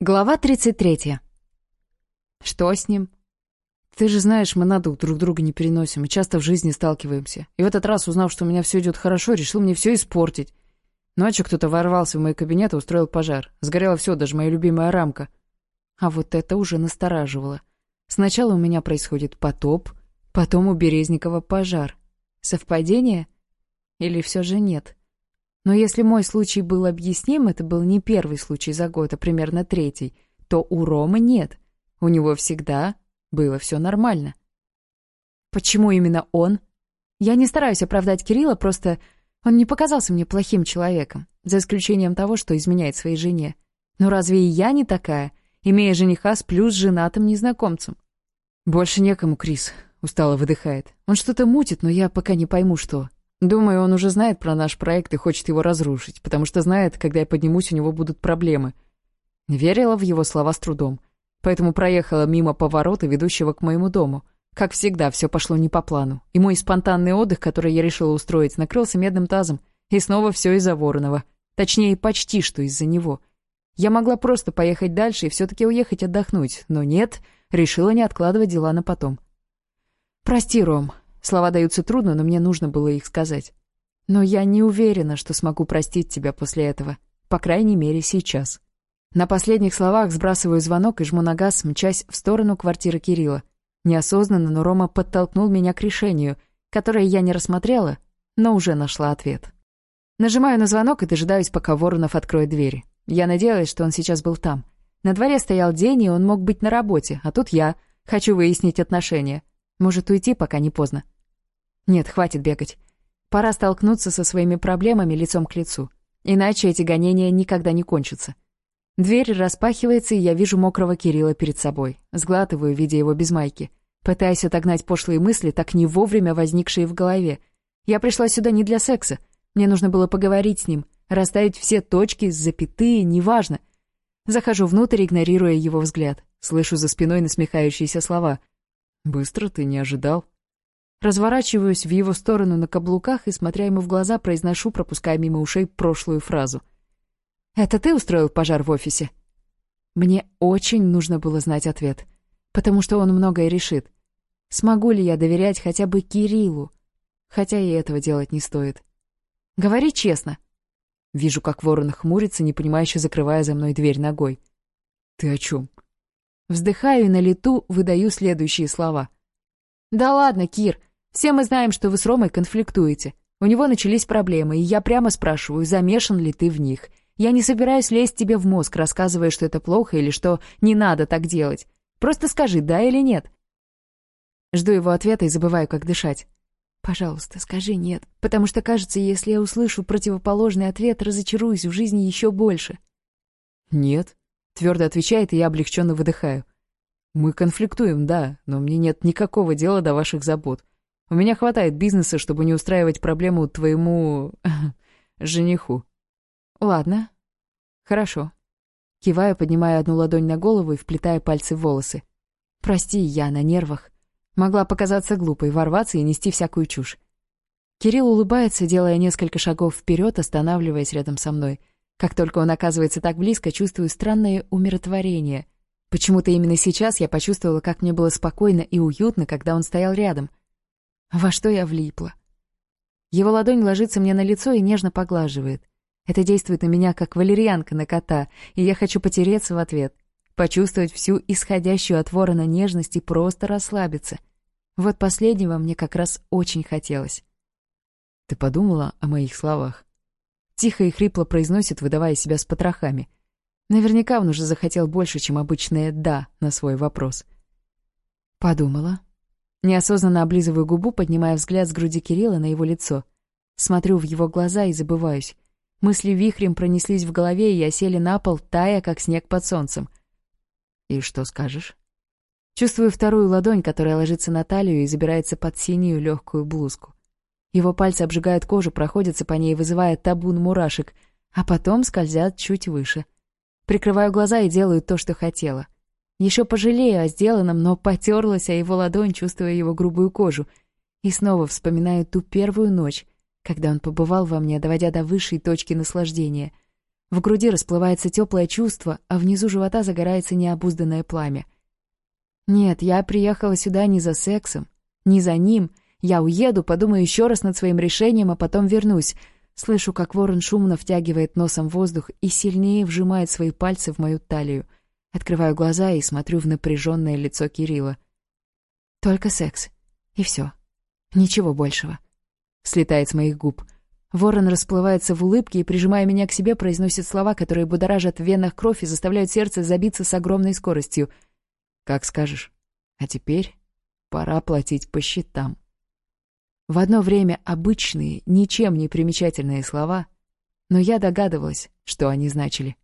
Глава 33. Что с ним? Ты же знаешь, мы на друг друга не переносим и часто в жизни сталкиваемся. И в этот раз, узнав, что у меня все идет хорошо, решил мне все испортить. Ночью кто-то ворвался в мой кабинет и устроил пожар. Сгорело все, даже моя любимая рамка. А вот это уже настораживало. Сначала у меня происходит потоп, потом у Березникова пожар. Совпадение? Или все же нет? Но если мой случай был объясним, это был не первый случай за год, а примерно третий, то у Ромы нет. У него всегда было все нормально. Почему именно он? Я не стараюсь оправдать Кирилла, просто он не показался мне плохим человеком, за исключением того, что изменяет своей жене. Но разве и я не такая, имея жениха с плюс женатым незнакомцем? Больше некому, Крис, устало выдыхает. Он что-то мутит, но я пока не пойму, что. Думаю, он уже знает про наш проект и хочет его разрушить, потому что знает, когда я поднимусь, у него будут проблемы. Верила в его слова с трудом. Поэтому проехала мимо поворота, ведущего к моему дому. Как всегда, все пошло не по плану. И мой спонтанный отдых, который я решила устроить, накрылся медным тазом. И снова все из-за Воронова. Точнее, почти что из-за него. Я могла просто поехать дальше и все-таки уехать отдохнуть, но нет, решила не откладывать дела на потом. «Прости, Ром, Слова даются трудно, но мне нужно было их сказать. Но я не уверена, что смогу простить тебя после этого. По крайней мере, сейчас. На последних словах сбрасываю звонок и жму на газ, мчась в сторону квартиры Кирилла. Неосознанно, но Рома подтолкнул меня к решению, которое я не рассмотрела, но уже нашла ответ. Нажимаю на звонок и дожидаюсь, пока Воронов откроет двери. Я надеялась, что он сейчас был там. На дворе стоял день, и он мог быть на работе, а тут я. Хочу выяснить отношения. Может, уйти, пока не поздно? Нет, хватит бегать. Пора столкнуться со своими проблемами лицом к лицу. Иначе эти гонения никогда не кончатся. Дверь распахивается, и я вижу мокрого Кирилла перед собой. Сглатываю, видя его без майки. Пытаясь отогнать пошлые мысли, так не вовремя возникшие в голове. Я пришла сюда не для секса. Мне нужно было поговорить с ним, расставить все точки, запятые, неважно. Захожу внутрь, игнорируя его взгляд. Слышу за спиной насмехающиеся слова. Быстро ты не ожидал. Разворачиваюсь в его сторону на каблуках и, смотря ему в глаза, произношу, пропуская мимо ушей прошлую фразу. «Это ты устроил пожар в офисе?» Мне очень нужно было знать ответ, потому что он многое решит. Смогу ли я доверять хотя бы Кириллу? Хотя и этого делать не стоит. Говори честно. Вижу, как ворон хмурится, непонимающе закрывая за мной дверь ногой. «Ты о чем?» Вздыхаю и на лету выдаю следующие слова. «Да ладно, Кир, все мы знаем, что вы с Ромой конфликтуете. У него начались проблемы, и я прямо спрашиваю, замешан ли ты в них. Я не собираюсь лезть тебе в мозг, рассказывая, что это плохо или что не надо так делать. Просто скажи, да или нет». Жду его ответа и забываю, как дышать. «Пожалуйста, скажи «нет», потому что, кажется, если я услышу противоположный ответ, разочаруюсь в жизни еще больше». «Нет», твердо отвечает, и я облегченно выдыхаю. «Мы конфликтуем, да, но мне нет никакого дела до ваших забот. У меня хватает бизнеса, чтобы не устраивать проблему твоему... жениху». «Ладно. Хорошо». Киваю, поднимая одну ладонь на голову и вплетая пальцы в волосы. «Прости, я на нервах. Могла показаться глупой, ворваться и нести всякую чушь». Кирилл улыбается, делая несколько шагов вперед, останавливаясь рядом со мной. Как только он оказывается так близко, чувствую странное умиротворение. Почему-то именно сейчас я почувствовала, как мне было спокойно и уютно, когда он стоял рядом. Во что я влипла? Его ладонь ложится мне на лицо и нежно поглаживает. Это действует на меня, как валерьянка на кота, и я хочу потереться в ответ, почувствовать всю исходящую от ворона нежность и просто расслабиться. Вот последнего мне как раз очень хотелось. Ты подумала о моих словах? Тихо и хрипло произносит, выдавая себя с потрохами. Наверняка он уже захотел больше, чем обычное «да» на свой вопрос. Подумала. Неосознанно облизываю губу, поднимая взгляд с груди Кирилла на его лицо. Смотрю в его глаза и забываюсь. Мысли вихрем пронеслись в голове и я сели на пол, тая, как снег под солнцем. «И что скажешь?» Чувствую вторую ладонь, которая ложится на талию и забирается под синюю легкую блузку. Его пальцы обжигают кожу, проходятся по ней, вызывая табун мурашек, а потом скользят чуть выше. Прикрываю глаза и делаю то, что хотела. Еще пожалею о сделанном, но потерлась о его ладонь, чувствуя его грубую кожу. И снова вспоминаю ту первую ночь, когда он побывал во мне, доводя до высшей точки наслаждения. В груди расплывается теплое чувство, а внизу живота загорается необузданное пламя. Нет, я приехала сюда не за сексом, не за ним — я уеду, подумаю еще раз над своим решением, а потом вернусь. Слышу, как ворон шумно втягивает носом воздух и сильнее вжимает свои пальцы в мою талию. Открываю глаза и смотрю в напряженное лицо Кирилла. Только секс. И все. Ничего большего. Слетает с моих губ. Ворон расплывается в улыбке и, прижимая меня к себе, произносит слова, которые будоражат в венах кровь и заставляют сердце забиться с огромной скоростью. «Как скажешь. А теперь пора платить по счетам». В одно время обычные, ничем не примечательные слова, но я догадывалась, что они значили.